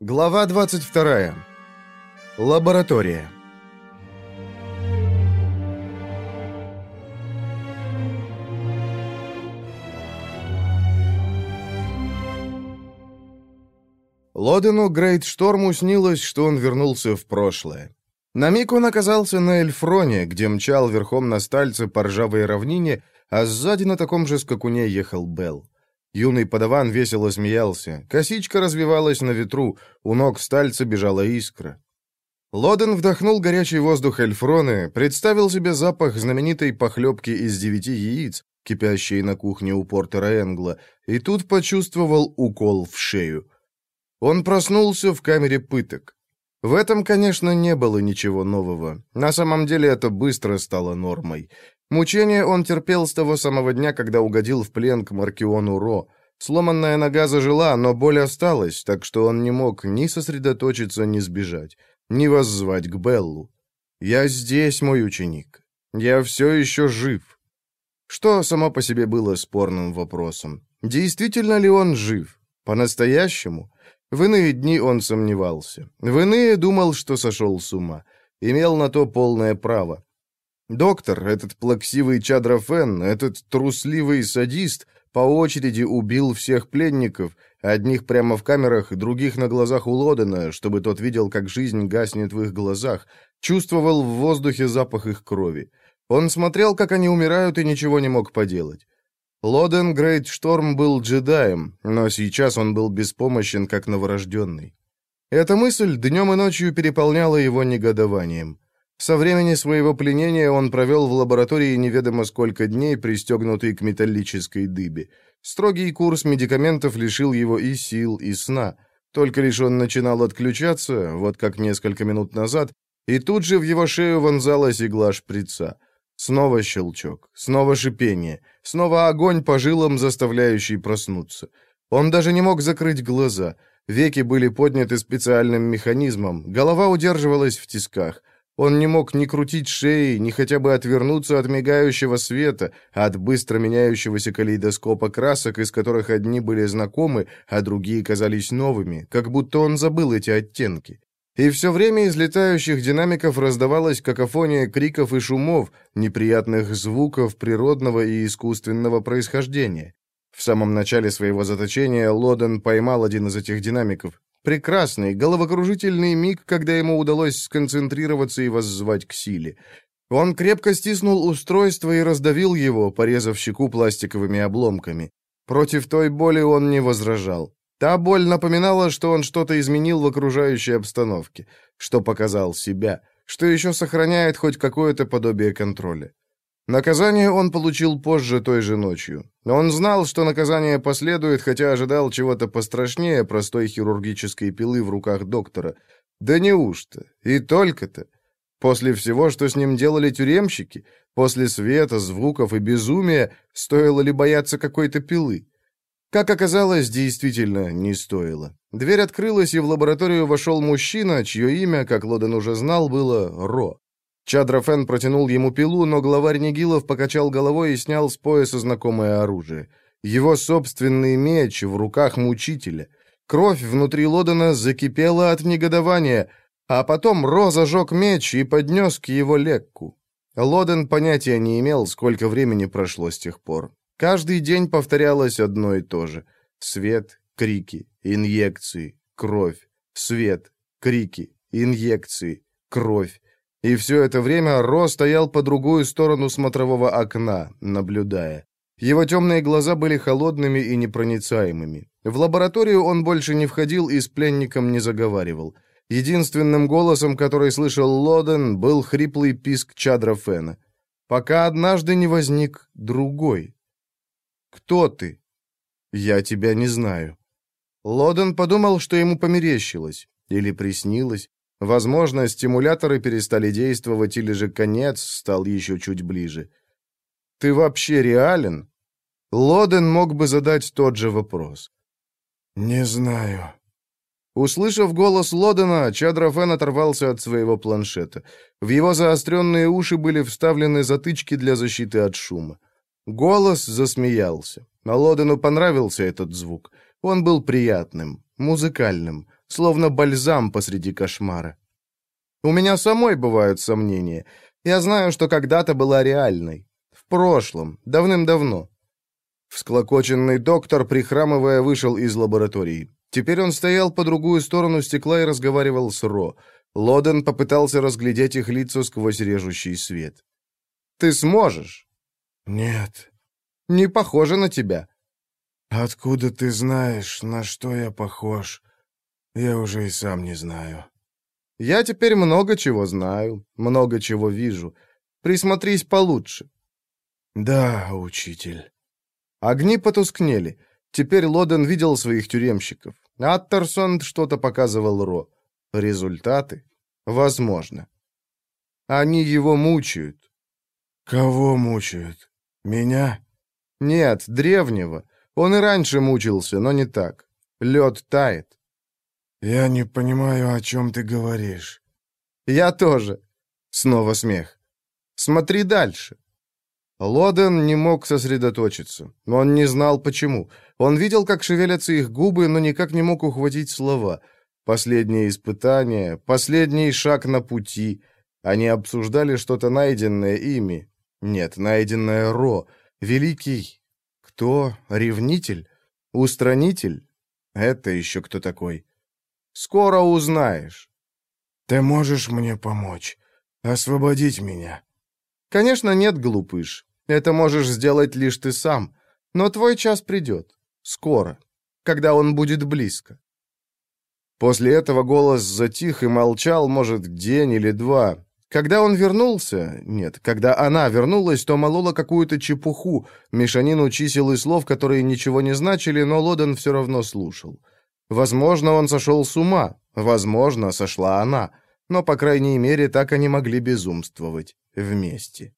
Глава 22. Лаборатория. Лодену Грейт-Шторму снилось, что он вернулся в прошлое. На миг он оказался на Эльфроне, где мчал верхом на стальце по ржавой равнине, а сзади на таком же скакуне ехал Белл. Юный подаван весело смеялся. Косичка развивалась на ветру, у ног стальца бежала искра. Лоден вдохнул горячий воздух Эльфроны, представил себе запах знаменитой похлебки из девяти яиц, кипящей на кухне у Портера Энгла, и тут почувствовал укол в шею. Он проснулся в камере пыток. В этом, конечно, не было ничего нового. На самом деле это быстро стало нормой. Мучения он терпел с того самого дня, когда угодил в плен к Маркиону Ро. Сломанная нога зажила, но боль осталась, так что он не мог ни сосредоточиться, ни сбежать, ни воззвать к Беллу. «Я здесь, мой ученик. Я все еще жив». Что само по себе было спорным вопросом. Действительно ли он жив? По-настоящему? В иные дни он сомневался. В иные думал, что сошел с ума. Имел на то полное право. Доктор, этот плаксивый Чадрафен, этот трусливый садист по очереди убил всех пленников, одних прямо в камерах, других на глазах у Лодена, чтобы тот видел, как жизнь гаснет в их глазах, чувствовал в воздухе запах их крови. Он смотрел, как они умирают, и ничего не мог поделать. Лоден Грейт Шторм был джедаем, но сейчас он был беспомощен, как новорожденный. Эта мысль днем и ночью переполняла его негодованием. Со времени своего пленения он провел в лаборатории неведомо сколько дней, пристегнутый к металлической дыбе. Строгий курс медикаментов лишил его и сил, и сна. Только лишь он начинал отключаться, вот как несколько минут назад, и тут же в его шею вонзалась игла шприца. Снова щелчок, снова шипение, снова огонь по жилам, заставляющий проснуться. Он даже не мог закрыть глаза. Веки были подняты специальным механизмом, голова удерживалась в тисках. Он не мог ни крутить шеи, ни хотя бы отвернуться от мигающего света, от быстро меняющегося калейдоскопа красок, из которых одни были знакомы, а другие казались новыми, как будто он забыл эти оттенки. И все время из летающих динамиков раздавалась какофония криков и шумов, неприятных звуков природного и искусственного происхождения. В самом начале своего заточения Лоден поймал один из этих динамиков, Прекрасный, головокружительный миг, когда ему удалось сконцентрироваться и воззвать к силе. Он крепко стиснул устройство и раздавил его, порезав щеку пластиковыми обломками. Против той боли он не возражал. Та боль напоминала, что он что-то изменил в окружающей обстановке, что показал себя, что еще сохраняет хоть какое-то подобие контроля. Наказание он получил позже той же ночью. Он знал, что наказание последует, хотя ожидал чего-то пострашнее простой хирургической пилы в руках доктора. Да неужто? И только-то. После всего, что с ним делали тюремщики, после света, звуков и безумия, стоило ли бояться какой-то пилы? Как оказалось, действительно не стоило. Дверь открылась, и в лабораторию вошел мужчина, чье имя, как Лоден уже знал, было Ро. Чадрафен протянул ему пилу, но главарь Нигилов покачал головой и снял с пояса знакомое оружие. Его собственный меч в руках мучителя. Кровь внутри Лодена закипела от негодования, а потом Ро зажег меч и поднес к его лекку. Лоден понятия не имел, сколько времени прошло с тех пор. Каждый день повторялось одно и то же. Свет, крики, инъекции, кровь. Свет, крики, инъекции, кровь. И все это время Ро стоял по другую сторону смотрового окна, наблюдая. Его темные глаза были холодными и непроницаемыми. В лабораторию он больше не входил и с пленником не заговаривал. Единственным голосом, который слышал Лоден, был хриплый писк Чадра Фена. Пока однажды не возник другой. «Кто ты?» «Я тебя не знаю». Лоден подумал, что ему померещилось или приснилось. Возможно, стимуляторы перестали действовать, или же конец стал еще чуть ближе. «Ты вообще реален?» Лоден мог бы задать тот же вопрос. «Не знаю». Услышав голос Лодена, Чадрафен оторвался от своего планшета. В его заостренные уши были вставлены затычки для защиты от шума. Голос засмеялся. Лодену понравился этот звук. Он был приятным, музыкальным, словно бальзам посреди кошмара. У меня самой бывают сомнения. Я знаю, что когда-то была реальной. В прошлом, давным-давно. Всклокоченный доктор, прихрамывая, вышел из лаборатории. Теперь он стоял по другую сторону стекла и разговаривал с Ро. Лоден попытался разглядеть их лицо сквозь режущий свет. «Ты сможешь?» «Нет». «Не похоже на тебя». «Откуда ты знаешь, на что я похож? Я уже и сам не знаю». «Я теперь много чего знаю, много чего вижу. Присмотрись получше». «Да, учитель». Огни потускнели. Теперь Лоден видел своих тюремщиков. Аттерсон что-то показывал Ро. Результаты? Возможно. Они его мучают. Кого мучают? Меня? Нет, древнего. Он и раньше мучился, но не так. Лед тает. Я не понимаю, о чем ты говоришь. Я тоже. Снова смех. Смотри дальше. Лоден не мог сосредоточиться. Он не знал, почему. Он видел, как шевелятся их губы, но никак не мог ухватить слова. Последнее испытание, последний шаг на пути. Они обсуждали что-то найденное ими. Нет, найденное Ро. Великий... Кто? Ревнитель? Устранитель? Это еще кто такой? Скоро узнаешь. Ты можешь мне помочь? Освободить меня? Конечно, нет, глупыш. Это можешь сделать лишь ты сам. Но твой час придет. Скоро. Когда он будет близко. После этого голос затих и молчал, может, день или два. Когда он вернулся... Нет, когда она вернулась, то молола какую-то чепуху, мешанину чисел и слов, которые ничего не значили, но Лоден все равно слушал. Возможно, он сошел с ума. Возможно, сошла она. Но, по крайней мере, так они могли безумствовать вместе.